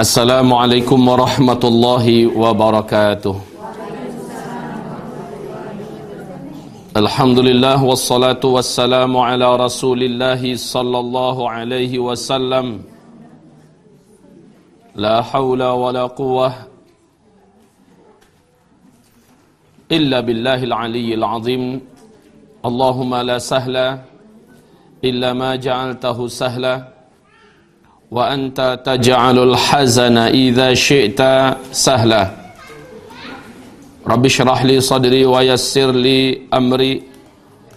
السلام عليكم ورحمة الله وبركاته. الحمد لله والصلاة والسلام على رسول الله صلى الله عليه وسلم. لا حول ولا قوة إلا بالله العلي العظيم. اللهم لا سهل إلا ما جعلته سهلاً. وأنت تجعل الحزن إذا شئت سهلا. رب اشرح لي صدري ويسر لي أمري.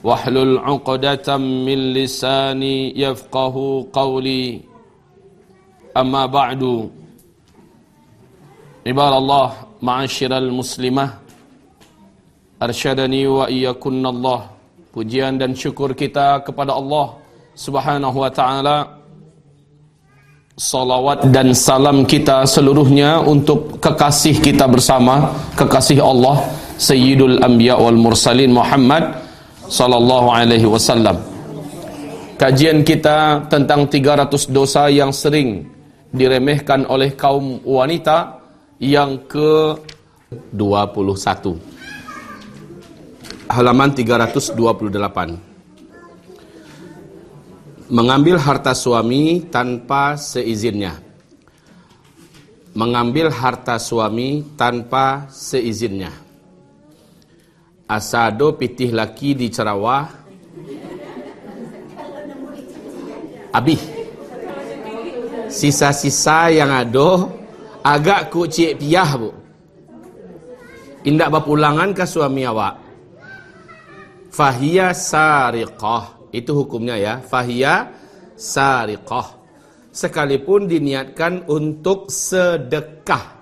واحلل عقدة من لساني يفقه قولي. أما بعد عباد الله معاشر المسلمة أرشدني وإياكن الله. Pujian dan syukur kita kepada Allah Subhanahu wa taala. Salawat dan salam kita seluruhnya untuk kekasih kita bersama, kekasih Allah Sayyidul Anbiya wal Mursalin Muhammad sallallahu alaihi wasallam. Kajian kita tentang 300 dosa yang sering diremehkan oleh kaum wanita yang ke 21 halaman 328 mengambil harta suami tanpa seizinnya. Mengambil harta suami tanpa seizinnya. Asado pitih laki di cerawah. Abi sisa-sisa yang ada agak ku cik piah bu. Indak bapulangan ke suami awak. Fahiyya sariqah. Itu hukumnya ya. Fahiyya sariqah. Sekalipun diniatkan untuk sedekah.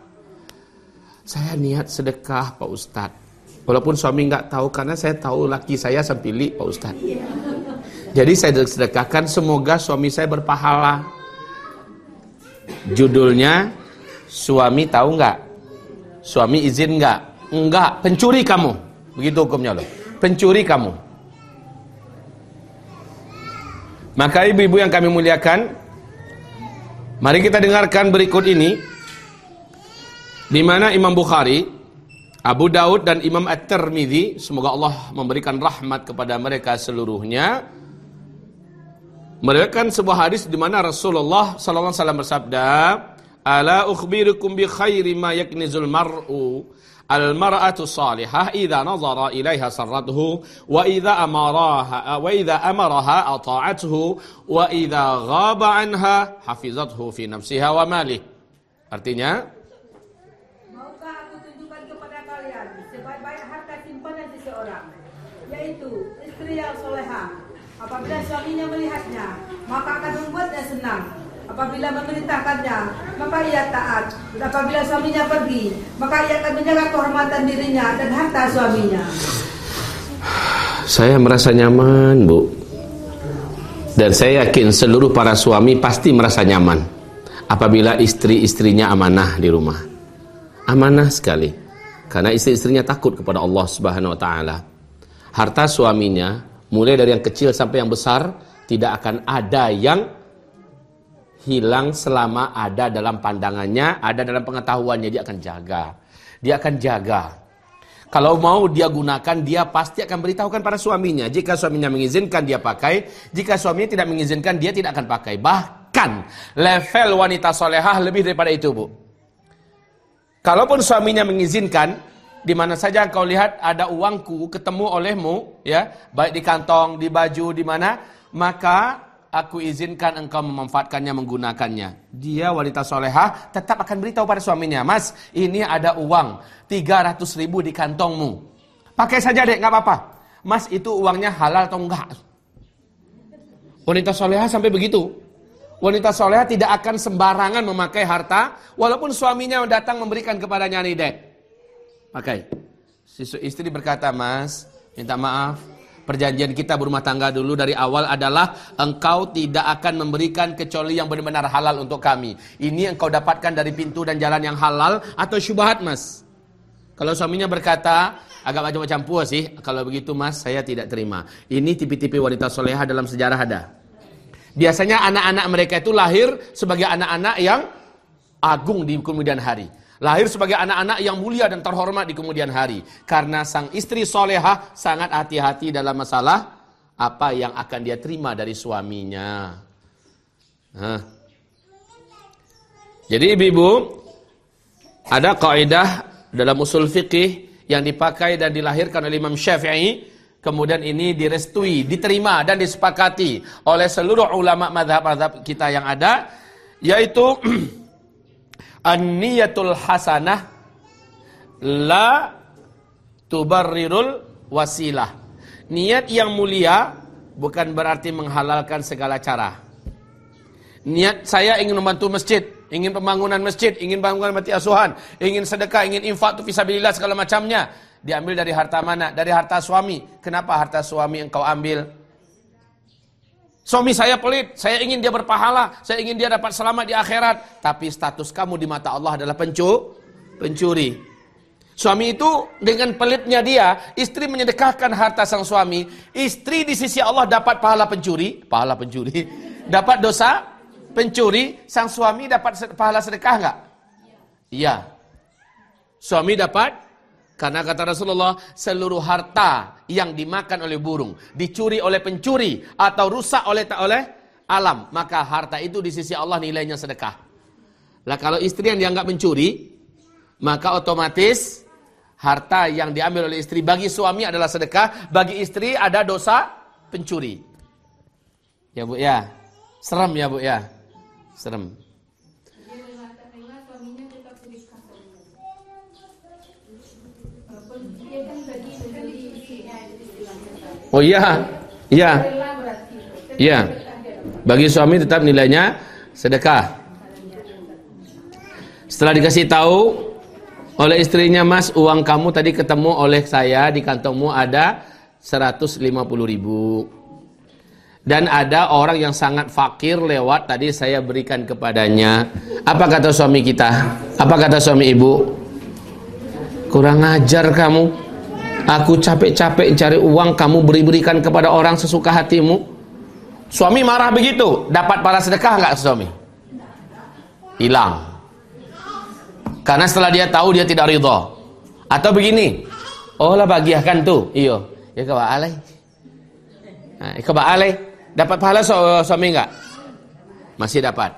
Saya niat sedekah Pak Ustadz. Walaupun suami nggak tahu karena saya tahu laki saya sempili Pak Ustadz. Jadi saya sedekahkan semoga suami saya berpahala. Judulnya suami tahu nggak? Suami izin nggak? Enggak, pencuri kamu. Begitu hukumnya loh pencuri kamu. Maka ibu-ibu yang kami muliakan, mari kita dengarkan berikut ini di mana Imam Bukhari, Abu Daud dan Imam At-Tirmizi, semoga Allah memberikan rahmat kepada mereka seluruhnya. Mereka sebuah hadis di mana Rasulullah sallallahu alaihi wasallam bersabda, "Ala ukhbirukum bi khairi ma yaknizul mar'u المرأة الصالحة إذا نظر إليها سرته وإذا أمرها وإذا أمرها أطاعته وإذا غاب عنها حفظته في نفسها وماله. Artinya yaitu istri yang soleha? Apabila suaminya melihatnya maka akan membuatnya senang. Apabila memerintahkannya, maka ia taat. Apabila suaminya pergi, maka ia akan menjaga kehormatan dirinya dan harta suaminya. Saya merasa nyaman, Bu. Dan saya yakin seluruh para suami pasti merasa nyaman apabila istri-istrinya amanah di rumah. Amanah sekali. Karena istri-istrinya takut kepada Allah Subhanahu wa taala. Harta suaminya mulai dari yang kecil sampai yang besar tidak akan ada yang hilang selama ada dalam pandangannya, ada dalam pengetahuannya, dia akan jaga. Dia akan jaga. Kalau mau dia gunakan, dia pasti akan beritahukan pada suaminya. Jika suaminya mengizinkan, dia pakai. Jika suaminya tidak mengizinkan, dia tidak akan pakai. Bahkan level wanita solehah lebih daripada itu, Bu. Kalaupun suaminya mengizinkan, di mana saja kau lihat ada uangku ketemu olehmu, ya, baik di kantong, di baju, di mana, maka aku izinkan engkau memanfaatkannya, menggunakannya. Dia wanita solehah tetap akan beritahu pada suaminya, Mas, ini ada uang 300 ribu di kantongmu. Pakai saja dek, nggak apa-apa. Mas, itu uangnya halal atau enggak? Wanita solehah sampai begitu. Wanita solehah tidak akan sembarangan memakai harta, walaupun suaminya datang memberikan kepadanya nih dek. Pakai. Si istri berkata, Mas, minta maaf, Perjanjian kita berumah tangga dulu dari awal adalah engkau tidak akan memberikan kecuali yang benar-benar halal untuk kami. Ini engkau dapatkan dari pintu dan jalan yang halal atau syubhat mas. Kalau suaminya berkata, agak macam-macam puas sih, kalau begitu mas saya tidak terima. Ini tipe-tipe wanita soleha dalam sejarah ada. Biasanya anak-anak mereka itu lahir sebagai anak-anak yang agung di kemudian hari. Lahir sebagai anak-anak yang mulia dan terhormat di kemudian hari. Karena sang istri soleha sangat hati-hati dalam masalah apa yang akan dia terima dari suaminya. Hah. Jadi ibu-ibu, ada kaidah dalam usul fikih yang dipakai dan dilahirkan oleh Imam Syafi'i Kemudian ini direstui, diterima dan disepakati oleh seluruh ulama madhab-madhab kita yang ada. Yaitu An-niyatul hasanah la tubarrirul wasilah. Niat yang mulia bukan berarti menghalalkan segala cara. Niat saya ingin membantu masjid, ingin pembangunan masjid, ingin bangunan mati asuhan, ingin sedekah, ingin infak tu fisabilillah segala macamnya. Diambil dari harta mana? Dari harta suami. Kenapa harta suami engkau ambil? Suami saya pelit, saya ingin dia berpahala, saya ingin dia dapat selamat di akhirat. Tapi status kamu di mata Allah adalah pencu, pencuri. Suami itu dengan pelitnya dia, istri menyedekahkan harta sang suami. Istri di sisi Allah dapat pahala pencuri, pahala pencuri, dapat dosa pencuri. Sang suami dapat pahala sedekah enggak? Iya. Suami dapat karena kata Rasulullah, seluruh harta yang dimakan oleh burung, dicuri oleh pencuri, atau rusak oleh tak oleh alam, maka harta itu di sisi Allah nilainya sedekah. Lah kalau istri yang dianggap mencuri, maka otomatis harta yang diambil oleh istri bagi suami adalah sedekah, bagi istri ada dosa pencuri. Ya Bu ya. Serem ya Bu ya. Serem. Oh iya, iya, iya. Bagi suami tetap nilainya sedekah. Setelah dikasih tahu oleh istrinya, Mas, uang kamu tadi ketemu oleh saya di kantongmu ada 150 ribu. Dan ada orang yang sangat fakir lewat tadi saya berikan kepadanya. Apa kata suami kita? Apa kata suami ibu? Kurang ajar kamu. Aku capek-capek cari uang, kamu beri-berikan kepada orang sesuka hatimu. Suami marah begitu, dapat para sedekah nggak suami? Hilang. Karena setelah dia tahu dia tidak ridho. Atau begini, oh lah bagiahkan tuh, iyo, ya kau alay. Nah, kau alay, dapat pahala suami nggak? Masih dapat.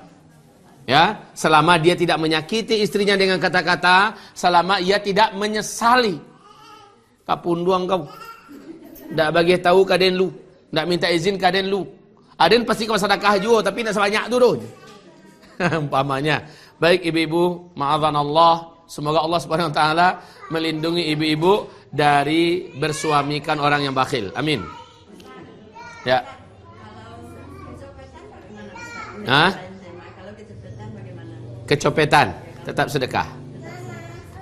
Ya, selama dia tidak menyakiti istrinya dengan kata-kata, selama ia tidak menyesali Kapunduang kau. Tak bagi tahu kaden lu. Tak minta izin kaden lu. Aden pasti kau sedekah juga tapi nak sebanyak tu tu. Umpamanya. Baik ibu-ibu, maafkan Allah. Semoga Allah Subhanahu wa taala melindungi ibu-ibu dari bersuamikan orang yang bakhil. Amin. Ya. Hah? Kecopetan tetap sedekah.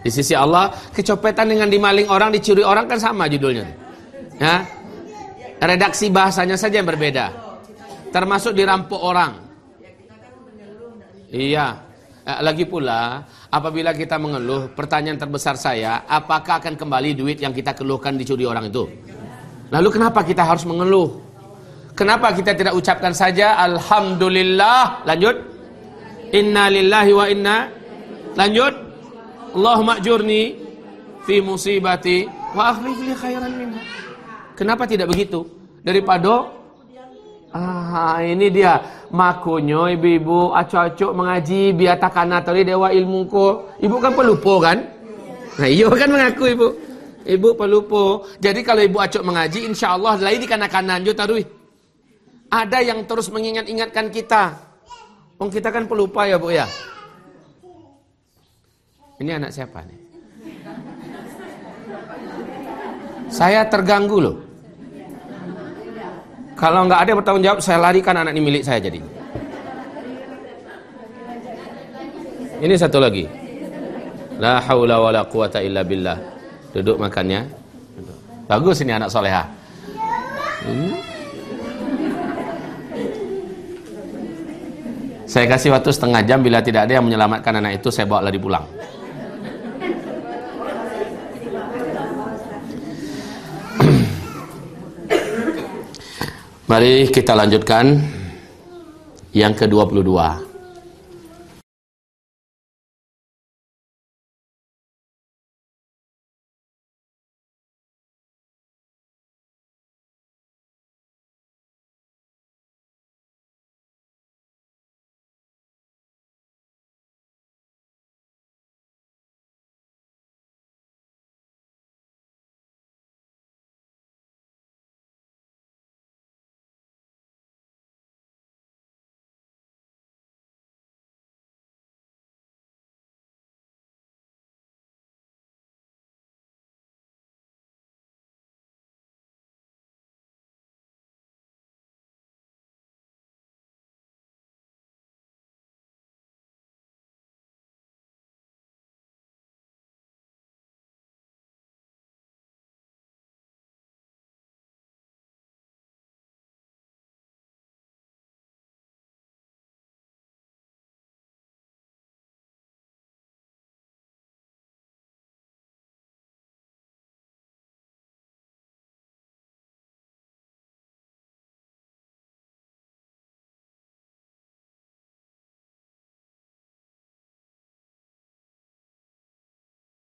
Di sisi Allah, kecopetan dengan dimaling orang, dicuri orang kan sama judulnya. Ya. Redaksi bahasanya saja yang berbeda. Termasuk dirampok orang. Iya. Eh, lagi pula, apabila kita mengeluh, pertanyaan terbesar saya, apakah akan kembali duit yang kita keluhkan dicuri orang itu? Lalu kenapa kita harus mengeluh? Kenapa kita tidak ucapkan saja Alhamdulillah Lanjut Inna lillahi wa inna Lanjut Allahumma ajurni fi musibati wa akhlif li khairan minha. Kenapa tidak begitu? Daripada ah ini dia makonyo ibu-ibu acok-acok mengaji biar takana tadi dewa ilmu ko. Ibu kan pelupo kan? Nah, iyo kan mengaku ibu. Ibu pelupo. Jadi kalau ibu acok mengaji insya Allah lain di kanan-kanan jo tarui. Ada yang terus mengingat-ingatkan kita. Wong kita kan pelupa ya, Bu ya. Ini anak siapa nih? Saya terganggu loh. Kalau nggak ada bertanggung jawab, saya larikan anak ini milik saya jadi. Ini satu lagi. La haula wala quwata illa billah. Duduk makannya. Bagus ini anak soleha. Hmm. Saya kasih waktu setengah jam bila tidak ada yang menyelamatkan anak itu saya bawa lari pulang. Mari kita lanjutkan yang ke-22.